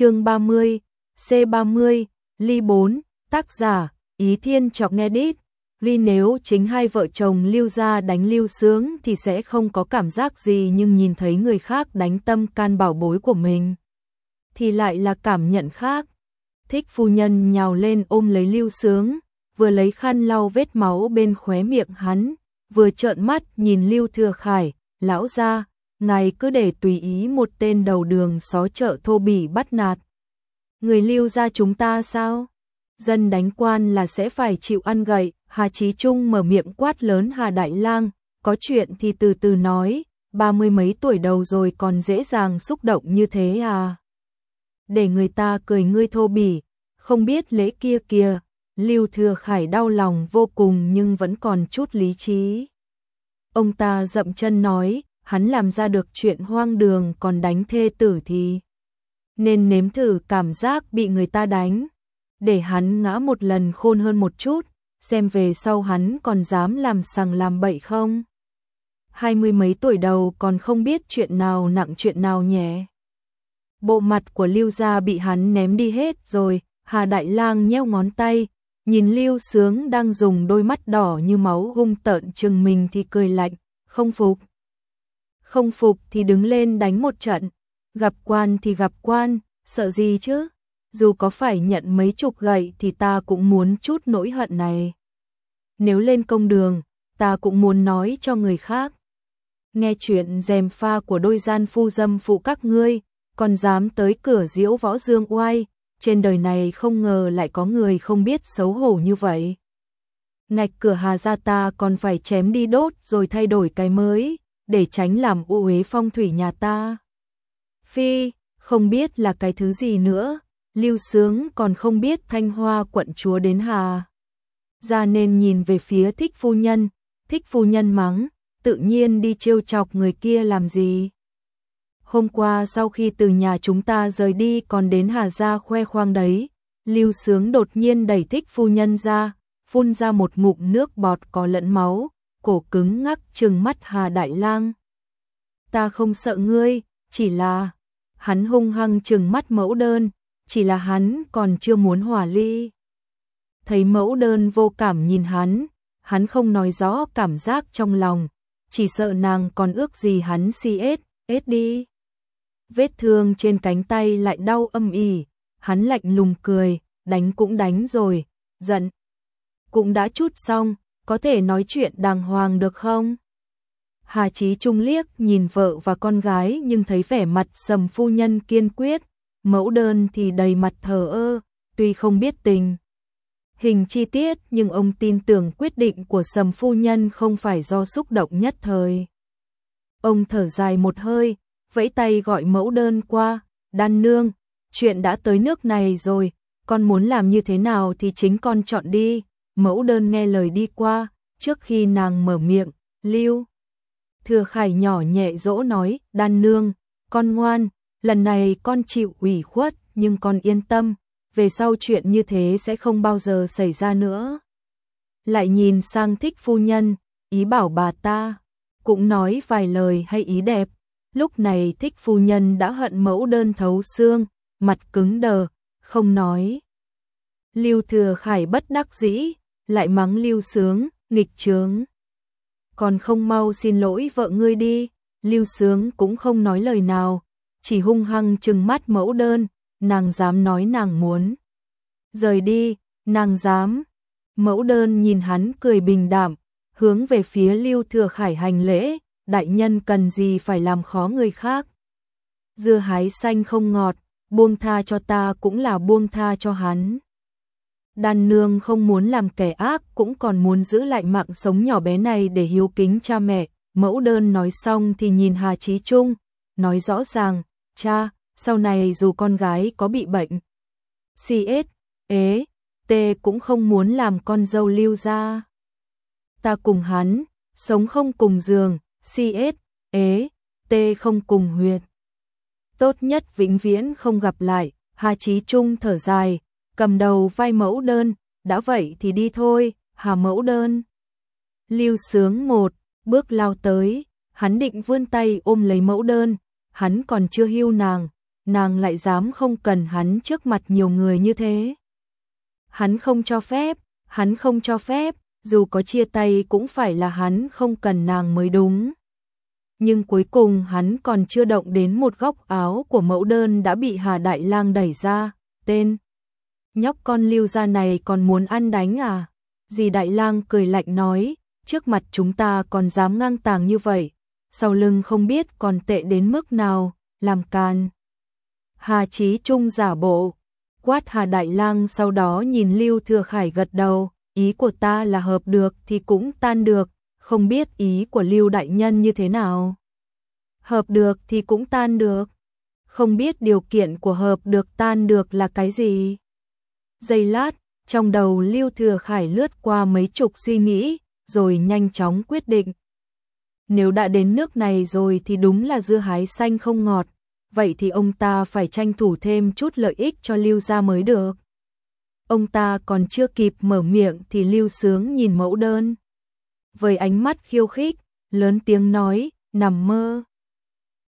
chương 30, C30, ly 4, tác giả, Ý Thiên Chọc nghe đít. Ly nếu chính hai vợ chồng lưu ra đánh lưu sướng thì sẽ không có cảm giác gì nhưng nhìn thấy người khác đánh tâm can bảo bối của mình. Thì lại là cảm nhận khác. Thích phu nhân nhào lên ôm lấy lưu sướng, vừa lấy khăn lau vết máu bên khóe miệng hắn, vừa trợn mắt nhìn lưu thừa khải, lão ra, ngài cứ để tùy ý một tên đầu đường xó chợ thô bỉ bắt nạt. Người lưu ra chúng ta sao? Dân đánh quan là sẽ phải chịu ăn gậy, Hà Chí Trung mở miệng quát lớn Hà Đại Lang, có chuyện thì từ từ nói, ba mươi mấy tuổi đầu rồi còn dễ dàng xúc động như thế à? Để người ta cười ngươi thô bỉ, không biết lễ kia kìa, Lưu Thừa Khải đau lòng vô cùng nhưng vẫn còn chút lý trí. Ông ta dậm chân nói, hắn làm ra được chuyện hoang đường còn đánh thê tử thì nên nếm thử cảm giác bị người ta đánh, để hắn ngã một lần khôn hơn một chút, xem về sau hắn còn dám làm sằng làm bậy không. Hai mươi mấy tuổi đầu còn không biết chuyện nào nặng chuyện nào nhẹ. Bộ mặt của Lưu Gia bị hắn ném đi hết rồi, Hà Đại Lang nheo ngón tay, nhìn Lưu Sướng đang dùng đôi mắt đỏ như máu hung tợn chừng mình thì cười lạnh, không phục. Không phục thì đứng lên đánh một trận, gặp quan thì gặp quan, sợ gì chứ? Dù có phải nhận mấy chục gậy thì ta cũng muốn chút nỗi hận này. Nếu lên công đường, ta cũng muốn nói cho người khác. Nghe chuyện dèm pha của đôi gian phu dâm phụ các ngươi, còn dám tới cửa diễu võ dương oai, trên đời này không ngờ lại có người không biết xấu hổ như vậy. Ngạch cửa hà ra ta còn phải chém đi đốt rồi thay đổi cái mới, để tránh làm u uế phong thủy nhà ta. Phi, không biết là cái thứ gì nữa, lưu sướng còn không biết thanh hoa quận chúa đến hà. Ra nên nhìn về phía thích phu nhân, thích phu nhân mắng, tự nhiên đi trêu chọc người kia làm gì. Hôm qua sau khi từ nhà chúng ta rời đi còn đến Hà Gia khoe khoang đấy, Lưu Sướng đột nhiên đẩy thích phu nhân ra, phun ra một ngụm nước bọt có lẫn máu, cổ cứng ngắc trừng mắt Hà Đại Lang. Ta không sợ ngươi, chỉ là... Hắn hung hăng trừng mắt mẫu đơn, chỉ là hắn còn chưa muốn hòa ly. Thấy mẫu đơn vô cảm nhìn hắn, hắn không nói rõ cảm giác trong lòng, chỉ sợ nàng còn ước gì hắn si ết, ết đi vết thương trên cánh tay lại đau âm ỉ, hắn lạnh lùng cười, đánh cũng đánh rồi, giận. Cũng đã chút xong, có thể nói chuyện đàng hoàng được không? Hà Chí Trung liếc nhìn vợ và con gái nhưng thấy vẻ mặt sầm phu nhân kiên quyết, mẫu đơn thì đầy mặt thờ ơ, tuy không biết tình. Hình chi tiết nhưng ông tin tưởng quyết định của sầm phu nhân không phải do xúc động nhất thời. Ông thở dài một hơi, vẫy tay gọi mẫu đơn qua, đan nương, chuyện đã tới nước này rồi, con muốn làm như thế nào thì chính con chọn đi, mẫu đơn nghe lời đi qua, trước khi nàng mở miệng, lưu. Thừa khải nhỏ nhẹ dỗ nói, đan nương, con ngoan, lần này con chịu ủy khuất, nhưng con yên tâm, về sau chuyện như thế sẽ không bao giờ xảy ra nữa. Lại nhìn sang thích phu nhân, ý bảo bà ta, cũng nói vài lời hay ý đẹp, Lúc này thích phu nhân đã hận mẫu đơn thấu xương, mặt cứng đờ, không nói. Lưu thừa khải bất đắc dĩ, lại mắng lưu sướng, nghịch trướng. Còn không mau xin lỗi vợ ngươi đi, lưu sướng cũng không nói lời nào, chỉ hung hăng trừng mắt mẫu đơn, nàng dám nói nàng muốn. Rời đi, nàng dám. Mẫu đơn nhìn hắn cười bình đạm, hướng về phía lưu thừa khải hành lễ, đại nhân cần gì phải làm khó người khác. Dưa hái xanh không ngọt, buông tha cho ta cũng là buông tha cho hắn. Đàn nương không muốn làm kẻ ác cũng còn muốn giữ lại mạng sống nhỏ bé này để hiếu kính cha mẹ. Mẫu đơn nói xong thì nhìn Hà Chí Trung, nói rõ ràng, cha, sau này dù con gái có bị bệnh, CS, ế, e, T cũng không muốn làm con dâu lưu ra. Ta cùng hắn, sống không cùng giường, CS, ế, e, T không cùng huyệt. Tốt nhất vĩnh viễn không gặp lại, Hà Chí Trung thở dài, cầm đầu vai mẫu đơn, đã vậy thì đi thôi, Hà mẫu đơn. Lưu sướng một, bước lao tới, hắn định vươn tay ôm lấy mẫu đơn, hắn còn chưa hưu nàng, nàng lại dám không cần hắn trước mặt nhiều người như thế. Hắn không cho phép, hắn không cho phép, dù có chia tay cũng phải là hắn không cần nàng mới đúng. Nhưng cuối cùng hắn còn chưa động đến một góc áo của mẫu đơn đã bị Hà Đại Lang đẩy ra, tên. Nhóc con lưu gia này còn muốn ăn đánh à? Dì Đại Lang cười lạnh nói, trước mặt chúng ta còn dám ngang tàng như vậy, sau lưng không biết còn tệ đến mức nào, làm can. Hà Chí Trung giả bộ, quát Hà Đại Lang sau đó nhìn Lưu Thừa Khải gật đầu, ý của ta là hợp được thì cũng tan được, không biết ý của Lưu Đại Nhân như thế nào. Hợp được thì cũng tan được, không biết điều kiện của hợp được tan được là cái gì. Giây lát, trong đầu Lưu Thừa Khải lướt qua mấy chục suy nghĩ, rồi nhanh chóng quyết định. Nếu đã đến nước này rồi thì đúng là dưa hái xanh không ngọt, vậy thì ông ta phải tranh thủ thêm chút lợi ích cho Lưu gia mới được. Ông ta còn chưa kịp mở miệng thì Lưu Sướng nhìn mẫu đơn. Với ánh mắt khiêu khích, lớn tiếng nói, nằm mơ.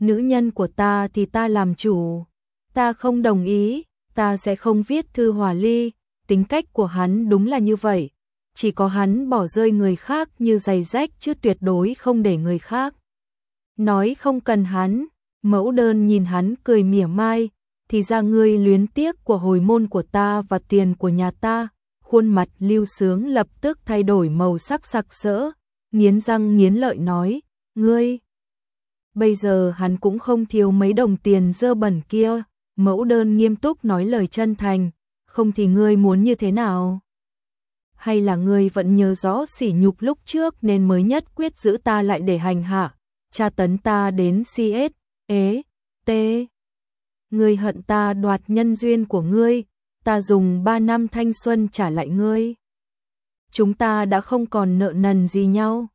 Nữ nhân của ta thì ta làm chủ, ta không đồng ý, ta sẽ không viết thư hòa ly, tính cách của hắn đúng là như vậy, chỉ có hắn bỏ rơi người khác như giày rách chứ tuyệt đối không để người khác. Nói không cần hắn, mẫu đơn nhìn hắn cười mỉa mai, thì ra ngươi luyến tiếc của hồi môn của ta và tiền của nhà ta, khuôn mặt lưu sướng lập tức thay đổi màu sắc sặc sỡ, nghiến răng nghiến lợi nói, ngươi. Bây giờ hắn cũng không thiếu mấy đồng tiền dơ bẩn kia, mẫu đơn nghiêm túc nói lời chân thành, không thì ngươi muốn như thế nào? Hay là ngươi vẫn nhớ rõ sỉ nhục lúc trước nên mới nhất quyết giữ ta lại để hành hạ, tra tấn ta đến CS, ế, e, t. Ngươi hận ta đoạt nhân duyên của ngươi, ta dùng ba năm thanh xuân trả lại ngươi. Chúng ta đã không còn nợ nần gì nhau.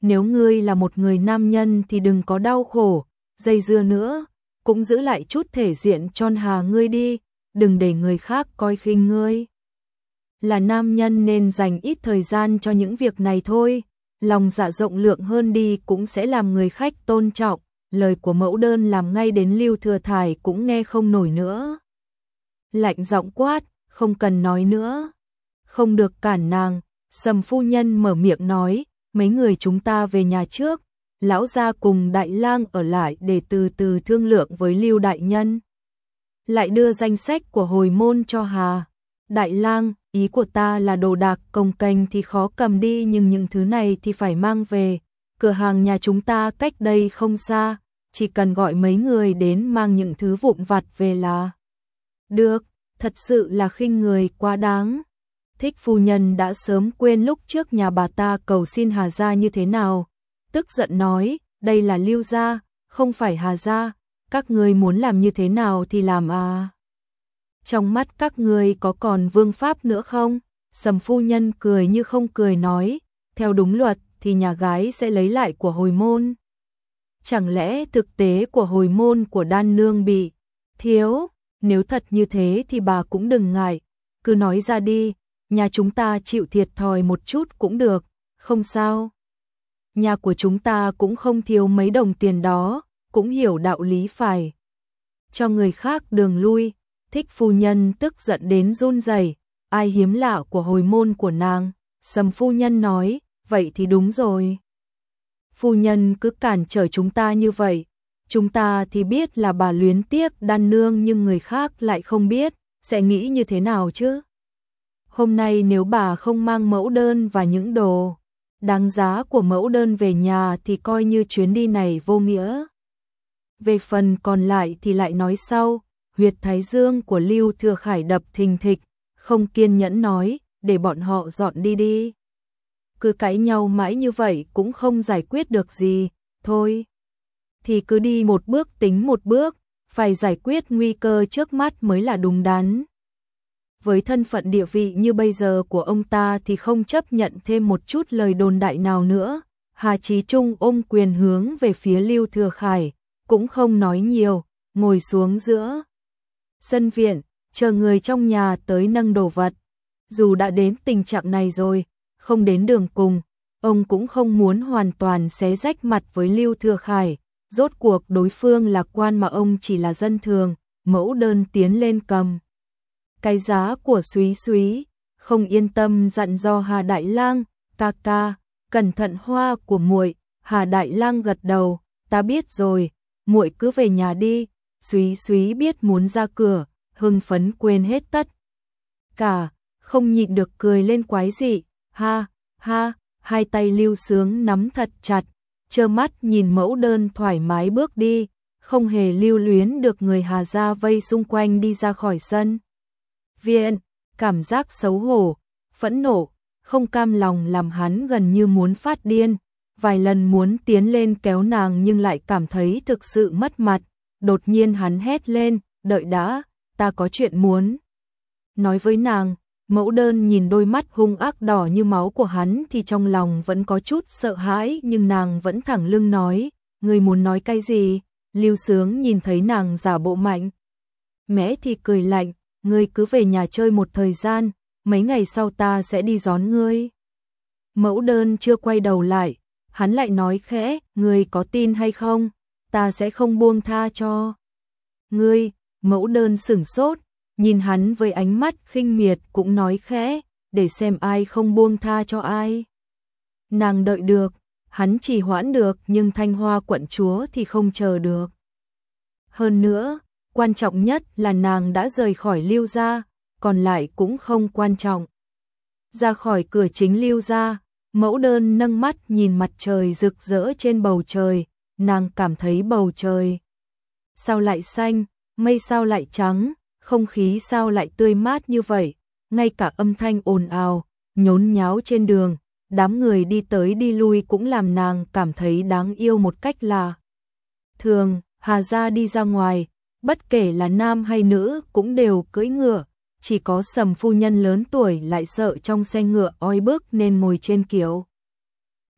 Nếu ngươi là một người nam nhân thì đừng có đau khổ, dây dưa nữa, cũng giữ lại chút thể diện tròn hà ngươi đi, đừng để người khác coi khinh ngươi. Là nam nhân nên dành ít thời gian cho những việc này thôi, lòng dạ rộng lượng hơn đi cũng sẽ làm người khách tôn trọng, lời của mẫu đơn làm ngay đến lưu thừa thải cũng nghe không nổi nữa. Lạnh giọng quát, không cần nói nữa. Không được cản nàng, sầm phu nhân mở miệng nói, mấy người chúng ta về nhà trước, lão gia cùng đại lang ở lại để từ từ thương lượng với lưu đại nhân lại đưa danh sách của hồi môn cho Hà. Đại lang, ý của ta là đồ đạc công cành thì khó cầm đi nhưng những thứ này thì phải mang về. Cửa hàng nhà chúng ta cách đây không xa, chỉ cần gọi mấy người đến mang những thứ vụn vặt về là. Được, thật sự là khinh người quá đáng. Thích phu nhân đã sớm quên lúc trước nhà bà ta cầu xin Hà Gia như thế nào. Tức giận nói, đây là lưu gia, không phải Hà Gia, các ngươi muốn làm như thế nào thì làm à. Trong mắt các ngươi có còn vương pháp nữa không? Sầm phu nhân cười như không cười nói, theo đúng luật thì nhà gái sẽ lấy lại của hồi môn. Chẳng lẽ thực tế của hồi môn của đan nương bị thiếu, nếu thật như thế thì bà cũng đừng ngại, cứ nói ra đi, nhà chúng ta chịu thiệt thòi một chút cũng được, không sao. Nhà của chúng ta cũng không thiếu mấy đồng tiền đó, cũng hiểu đạo lý phải. Cho người khác đường lui, thích phu nhân tức giận đến run rẩy, ai hiếm lạ của hồi môn của nàng, sầm phu nhân nói, vậy thì đúng rồi. Phu nhân cứ cản trở chúng ta như vậy, chúng ta thì biết là bà luyến tiếc đan nương nhưng người khác lại không biết, sẽ nghĩ như thế nào chứ? Hôm nay nếu bà không mang mẫu đơn và những đồ đáng giá của mẫu đơn về nhà thì coi như chuyến đi này vô nghĩa. Về phần còn lại thì lại nói sau, huyệt thái dương của Lưu Thừa Khải đập thình thịch, không kiên nhẫn nói, để bọn họ dọn đi đi. Cứ cãi nhau mãi như vậy cũng không giải quyết được gì, thôi. Thì cứ đi một bước tính một bước, phải giải quyết nguy cơ trước mắt mới là đúng đắn. Với thân phận địa vị như bây giờ của ông ta thì không chấp nhận thêm một chút lời đồn đại nào nữa. Hà Chí Trung ôm quyền hướng về phía Lưu Thừa Khải, cũng không nói nhiều, ngồi xuống giữa sân viện, chờ người trong nhà tới nâng đồ vật. Dù đã đến tình trạng này rồi, không đến đường cùng, ông cũng không muốn hoàn toàn xé rách mặt với Lưu Thừa Khải, rốt cuộc đối phương là quan mà ông chỉ là dân thường, mẫu đơn tiến lên cầm. Cái giá của Súy Súy, không yên tâm dặn do Hà Đại Lang, ca ca, cẩn thận hoa của muội. Hà Đại Lang gật đầu, ta biết rồi, muội cứ về nhà đi. Súy Súy biết muốn ra cửa, hưng phấn quên hết tất. Cả, không nhịn được cười lên quái dị, ha, ha, hai tay lưu sướng nắm thật chặt, trơ mắt nhìn mẫu đơn thoải mái bước đi, không hề lưu luyến được người Hà Gia vây xung quanh đi ra khỏi sân. Viện, cảm giác xấu hổ, phẫn nộ, không cam lòng làm hắn gần như muốn phát điên, vài lần muốn tiến lên kéo nàng nhưng lại cảm thấy thực sự mất mặt, đột nhiên hắn hét lên, đợi đã, ta có chuyện muốn. Nói với nàng, mẫu đơn nhìn đôi mắt hung ác đỏ như máu của hắn thì trong lòng vẫn có chút sợ hãi nhưng nàng vẫn thẳng lưng nói, người muốn nói cái gì, lưu sướng nhìn thấy nàng giả bộ mạnh. Mẽ thì cười lạnh, ngươi cứ về nhà chơi một thời gian, mấy ngày sau ta sẽ đi gión ngươi. Mẫu đơn chưa quay đầu lại, hắn lại nói khẽ, ngươi có tin hay không, ta sẽ không buông tha cho. Ngươi, mẫu đơn sửng sốt, nhìn hắn với ánh mắt khinh miệt cũng nói khẽ, để xem ai không buông tha cho ai. Nàng đợi được, hắn chỉ hoãn được nhưng thanh hoa quận chúa thì không chờ được. Hơn nữa, quan trọng nhất là nàng đã rời khỏi lưu gia, còn lại cũng không quan trọng. Ra khỏi cửa chính lưu gia, mẫu đơn nâng mắt nhìn mặt trời rực rỡ trên bầu trời, nàng cảm thấy bầu trời. Sao lại xanh, mây sao lại trắng, không khí sao lại tươi mát như vậy, ngay cả âm thanh ồn ào, nhốn nháo trên đường, đám người đi tới đi lui cũng làm nàng cảm thấy đáng yêu một cách là thường, Hà Gia đi ra ngoài, bất kể là nam hay nữ cũng đều cưỡi ngựa, chỉ có sầm phu nhân lớn tuổi lại sợ trong xe ngựa oi bức nên ngồi trên kiệu.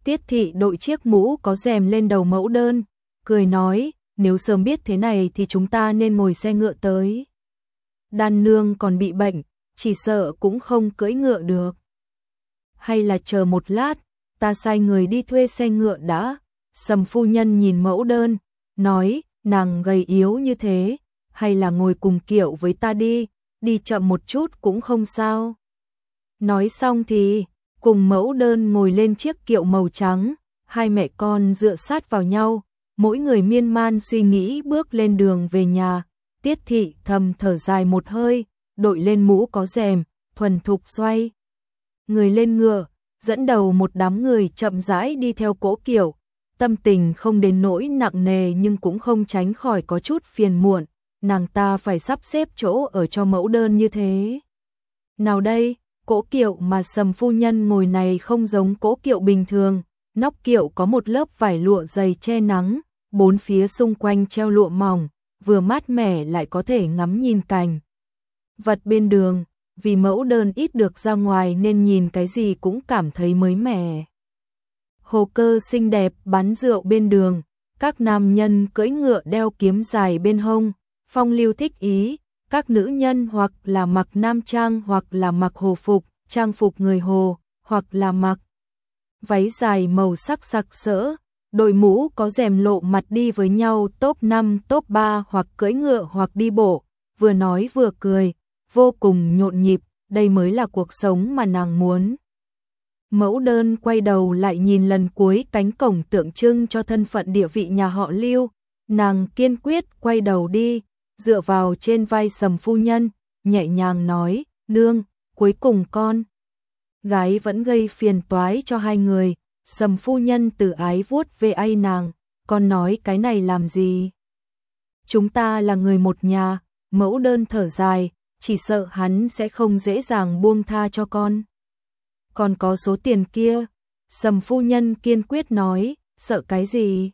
Tiết thị đội chiếc mũ có rèm lên đầu mẫu đơn, cười nói, nếu sớm biết thế này thì chúng ta nên ngồi xe ngựa tới. Đan nương còn bị bệnh, chỉ sợ cũng không cưỡi ngựa được. Hay là chờ một lát, ta sai người đi thuê xe ngựa đã. Sầm phu nhân nhìn mẫu đơn, nói, nàng gầy yếu như thế, hay là ngồi cùng kiểu với ta đi, đi chậm một chút cũng không sao. Nói xong thì, cùng mẫu đơn ngồi lên chiếc kiệu màu trắng, hai mẹ con dựa sát vào nhau, mỗi người miên man suy nghĩ bước lên đường về nhà, tiết thị thầm thở dài một hơi, đội lên mũ có rèm, thuần thục xoay. Người lên ngựa, dẫn đầu một đám người chậm rãi đi theo cỗ kiểu tâm tình không đến nỗi nặng nề nhưng cũng không tránh khỏi có chút phiền muộn, nàng ta phải sắp xếp chỗ ở cho mẫu đơn như thế. Nào đây, cỗ kiệu mà sầm phu nhân ngồi này không giống cỗ kiệu bình thường, nóc kiệu có một lớp vải lụa dày che nắng, bốn phía xung quanh treo lụa mỏng, vừa mát mẻ lại có thể ngắm nhìn cảnh. Vật bên đường, vì mẫu đơn ít được ra ngoài nên nhìn cái gì cũng cảm thấy mới mẻ hồ cơ xinh đẹp bán rượu bên đường, các nam nhân cưỡi ngựa đeo kiếm dài bên hông, phong lưu thích ý, các nữ nhân hoặc là mặc nam trang hoặc là mặc hồ phục, trang phục người hồ, hoặc là mặc váy dài màu sắc sặc sỡ, đội mũ có rèm lộ mặt đi với nhau top 5, top 3 hoặc cưỡi ngựa hoặc đi bộ, vừa nói vừa cười, vô cùng nhộn nhịp, đây mới là cuộc sống mà nàng muốn. Mẫu đơn quay đầu lại nhìn lần cuối cánh cổng tượng trưng cho thân phận địa vị nhà họ Lưu, nàng kiên quyết quay đầu đi, dựa vào trên vai sầm phu nhân, nhẹ nhàng nói, nương, cuối cùng con. Gái vẫn gây phiền toái cho hai người, sầm phu nhân từ ái vuốt về ai nàng, con nói cái này làm gì? Chúng ta là người một nhà, mẫu đơn thở dài, chỉ sợ hắn sẽ không dễ dàng buông tha cho con còn có số tiền kia. Sầm phu nhân kiên quyết nói, sợ cái gì?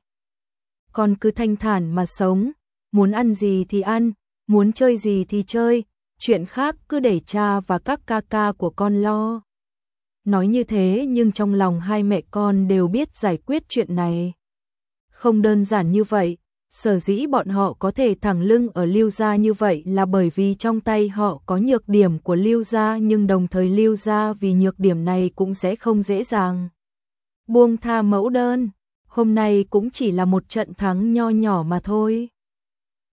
Con cứ thanh thản mà sống, muốn ăn gì thì ăn, muốn chơi gì thì chơi, chuyện khác cứ để cha và các ca ca của con lo. Nói như thế nhưng trong lòng hai mẹ con đều biết giải quyết chuyện này. Không đơn giản như vậy, sở dĩ bọn họ có thể thẳng lưng ở Lưu Gia như vậy là bởi vì trong tay họ có nhược điểm của Lưu Gia nhưng đồng thời Lưu Gia vì nhược điểm này cũng sẽ không dễ dàng. Buông tha mẫu đơn, hôm nay cũng chỉ là một trận thắng nho nhỏ mà thôi.